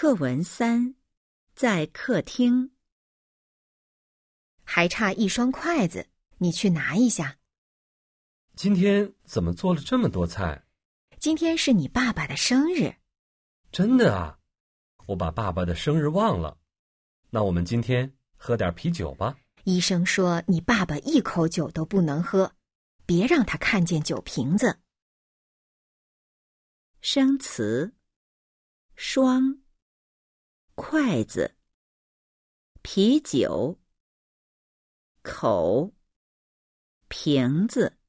课文三，在客厅。还差一双筷子，你去拿一下。今天怎么做了这么多菜？今天是你爸爸的生日。真的啊，我把爸爸的生日忘了。那我们今天喝点啤酒吧。医生说你爸爸一口酒都不能喝，别让他看见酒瓶子。生词：双。筷子、啤酒、口、瓶子。